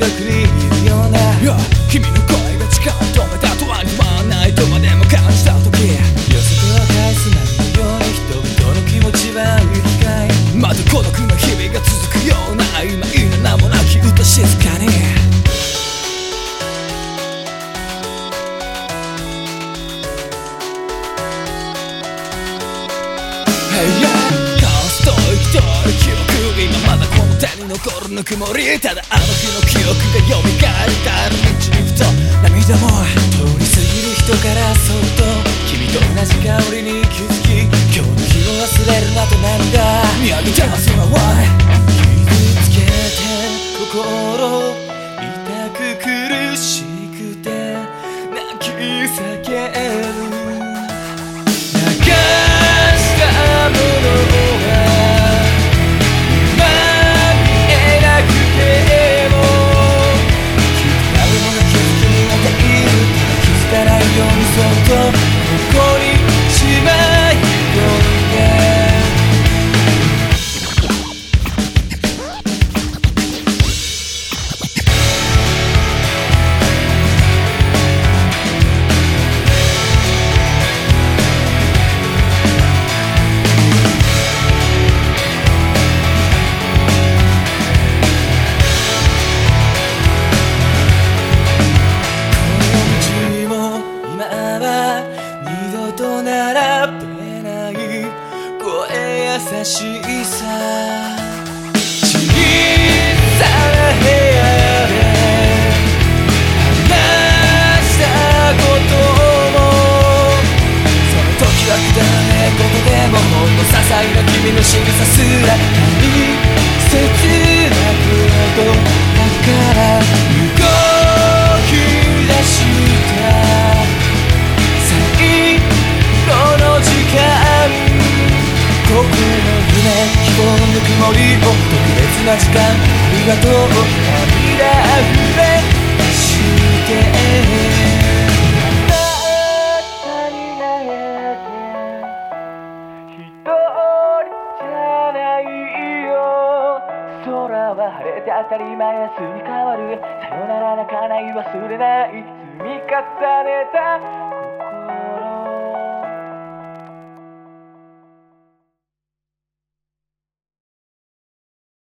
近くにいるような、yeah、君の声が時間を止めたとは言わないとまでも感じた時。寄せては返す波のように人々の気持ちは行き交いまた孤独な日々が続くような曖昧な名もなき歌静かに。カオスと生きとる記憶今まだこの手に残るぬくもりただあの日の記憶が蘇る帰る道にふと涙も通り過ぎる人からそっと君と同じ香りに気づき今日の日を忘れるなと涙見上げて空は傷つけて心痛く苦しくて泣き叫ぶらべない声優しいさ小さな部屋で話したこともその時はくだらねえことでもほんの些細な君の仕草すら大切な時間ありがとう。涙溢れして空は晴れて当たり前明日に変わるさよなら泣かない忘れない積み重ねた